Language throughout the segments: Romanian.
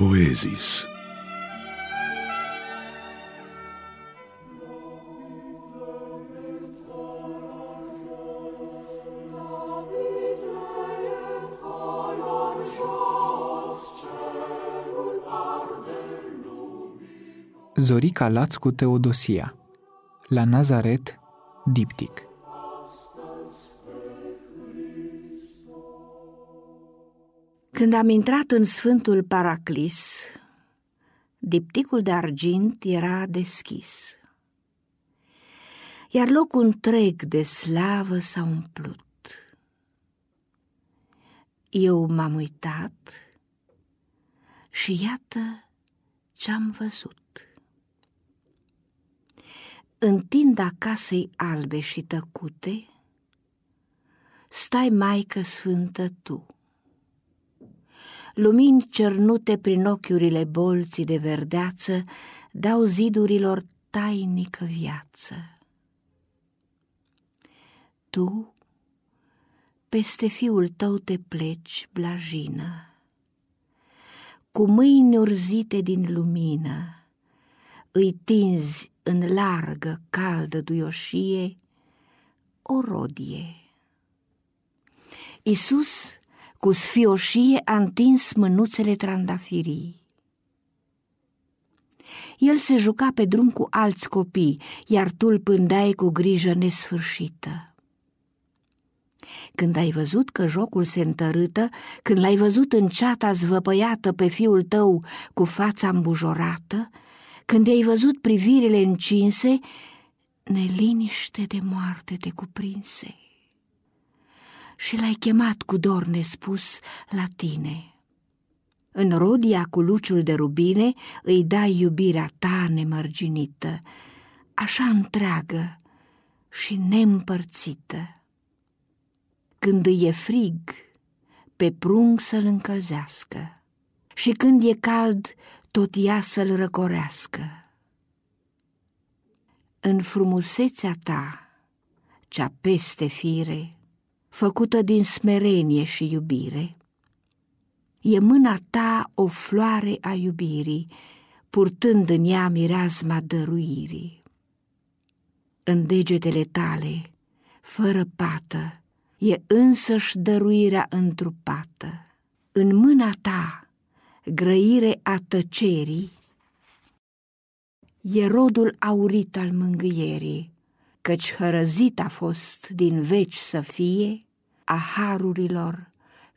Poezis. Zorica Laț cu Teodosia La Nazaret, diptic Când am intrat în Sfântul Paraclis, dipticul de argint era deschis, iar locul întreg de slavă s-a umplut. Eu m-am uitat și iată ce-am văzut. În tinda casei albe și tăcute, stai, Maică Sfântă, tu. Lumini cernute prin ochiurile bolții de verdeață dau zidurilor tainică viață. Tu, peste fiul tău te pleci, blajină, cu mâini urzite din lumină, îi tinzi în largă, caldă duioșie o rodie. Isus cu sfioșie a întins mânuțele trandafirii. El se juca pe drum cu alți copii, iar tu îl pândeai cu grijă nesfârșită. Când ai văzut că jocul se întărâtă, când l-ai văzut în ceata zvăpăiată pe fiul tău cu fața îmbujorată, când i-ai văzut privirile încinse, neliniște de moarte te cuprinse și l-ai chemat cu dor nespus la tine. În rodia cu luciul de rubine îi dai iubirea ta nemărginită, așa întreagă și neîmpărțită. Când îi e frig, pe prung să-l încălzească și când e cald, tot ea să-l răcorească. În frumusețea ta, cea peste fire, făcută din smerenie și iubire. E mâna ta o floare a iubirii, purtând în ea mireazma dăruirii. În degetele tale, fără pată, e însăși dăruirea întrupată. În mâna ta, grăire a tăcerii, e rodul aurit al mângâierii, căci hărăzit a fost din veci să fie a harurilor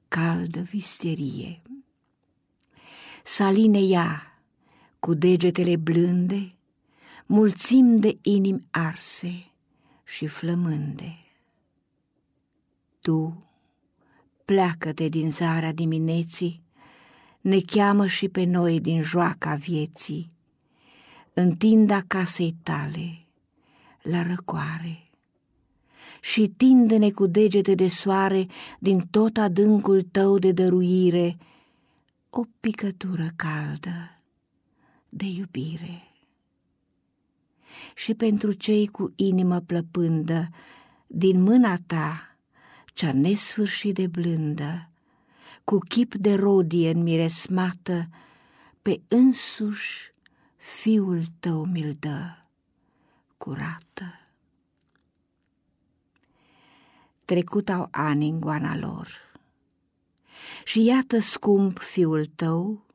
caldă visterie. Saline ea, cu degetele blânde, mulțim de inimi arse și flămânde. Tu, pleacă-te din zarea dimineții, ne cheamă și pe noi din joaca vieții, întinda casei tale, la răcoare și tinde-ne cu degete de soare din tot adâncul tău de dăruire o picătură caldă de iubire. Și pentru cei cu inimă plăpândă, din mâna ta, cea nesfârșit de blândă, cu chip de rodie înmiresmată, pe însuși fiul tău mi-l dă curată. Trecut au ani în goana lor. Și iată scump fiul tău,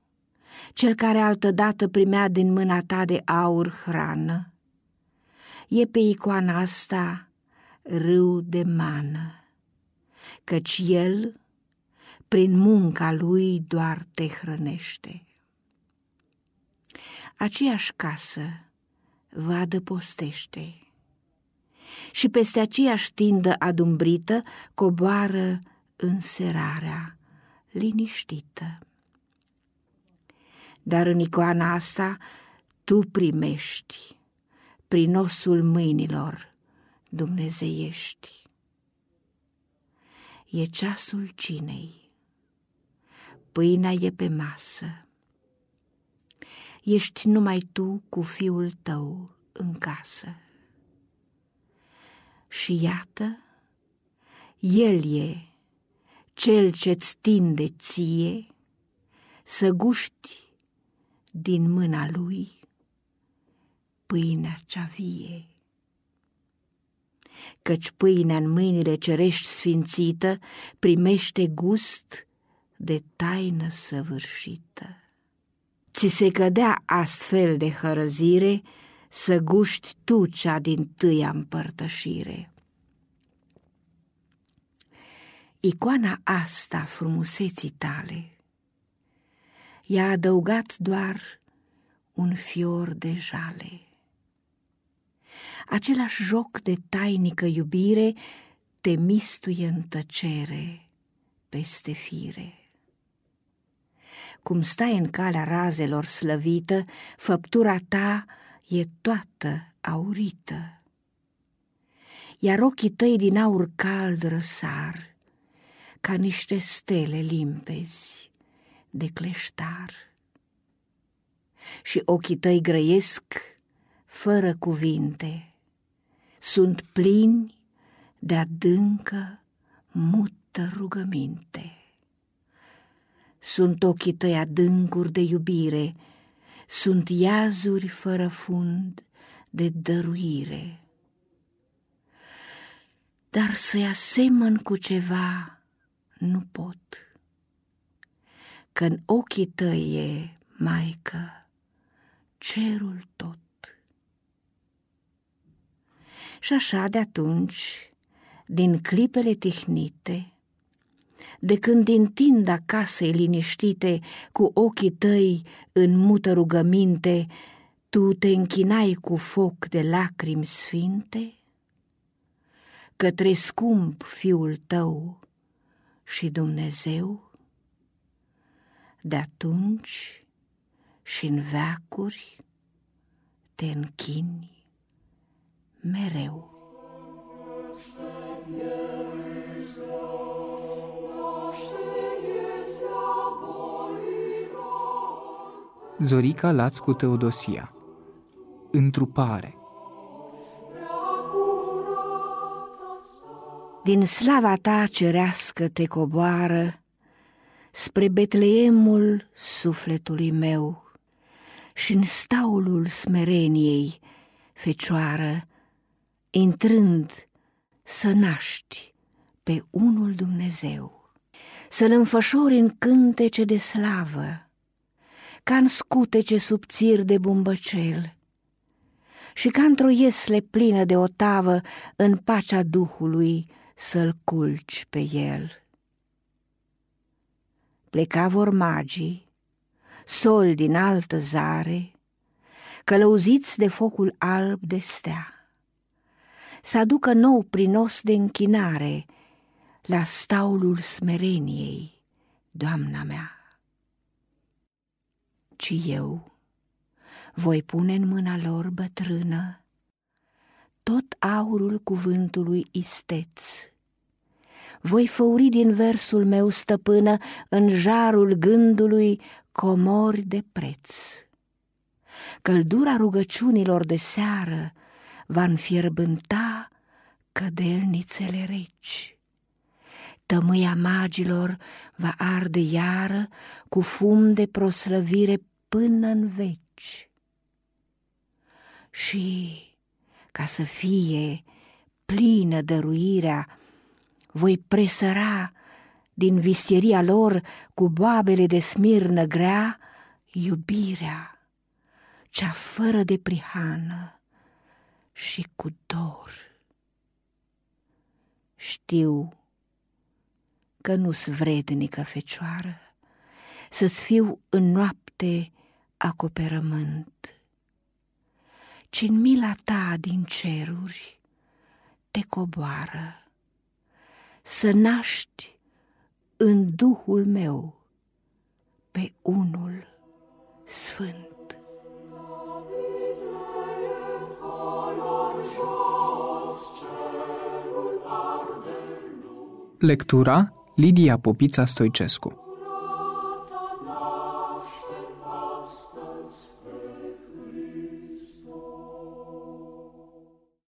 cel care altădată primea din mâna ta de aur hrană, e pe icoana asta râu de mană, căci el, prin munca lui, doar te hrănește. Aceeași casă, vă adăpostește. Și peste aceeași tindă adumbrită coboară înserarea liniștită. Dar în icoana asta tu primești, prin osul mâinilor dumnezeiești. E ceasul cinei, pâinea e pe masă, ești numai tu cu fiul tău în casă. Și iată, el e cel ce-ți tinde ție să guști din mâna lui pâinea cea vie. Căci pâinea în mâinile cerești sfințită primește gust de taină săvârșită. Ți se cădea astfel de hărăzire să guști tu cea din tâia împărtășire. Icoana asta frumuseții tale i-a adăugat doar un fior de jale. Același joc de tainică iubire te mistuie în tăcere peste fire. Cum stai în calea razelor slăvită, făptura ta e toată aurită. Iar ochii tăi din aur cald răsar, ca niște stele limpezi de cleștar. Și ochii tăi grăiesc fără cuvinte, sunt plini de adâncă, mută rugăminte. Sunt ochii tăi adâncuri de iubire, sunt iazuri fără fund de dăruire. Dar să-i asemăn cu ceva nu pot, că în ochii tăi e, Maică, cerul tot. Și așa de atunci, din clipele tihnite, de când din tinda casei liniștite, cu ochii tăi în mută rugăminte, tu te închinai cu foc de lacrimi sfinte? Către scump fiul tău și Dumnezeu? De atunci și în veacuri te închini mereu. Zorica Laț cu Teodosia. Întrupare. Din slava ta cerească te coboară Spre Betleemul sufletului meu și în staulul smereniei, Fecioară, intrând să naști pe unul Dumnezeu, să-L înfășori în cântece de slavă, ca în scutece subțiri de bumbăcel și ca într-o iesle plină de otavă în pacea Duhului să-l culci pe el. Pleca vor magii, sol din altă zare, călăuziți de focul alb de stea, să aducă nou prinos de închinare la staulul smereniei, Doamna mea ci eu voi pune în mâna lor bătrână tot aurul cuvântului isteț. Voi făuri din versul meu stăpână în jarul gândului comori de preț. Căldura rugăciunilor de seară va înfierbânta cădelnițele reci. Tămâia magilor va arde iară cu fum de proslăvire până în veci. Și ca să fie plină dăruirea, voi presăra din vistieria lor cu boabele de smirnă grea iubirea, cea fără de prihană și cu dor. Știu că nu-s vrednică fecioară, să-ți fiu în noapte acoperământ, ci în mila ta din ceruri te coboară, să naști în Duhul meu pe unul sfânt. Lectura Lidia Popița Stoicescu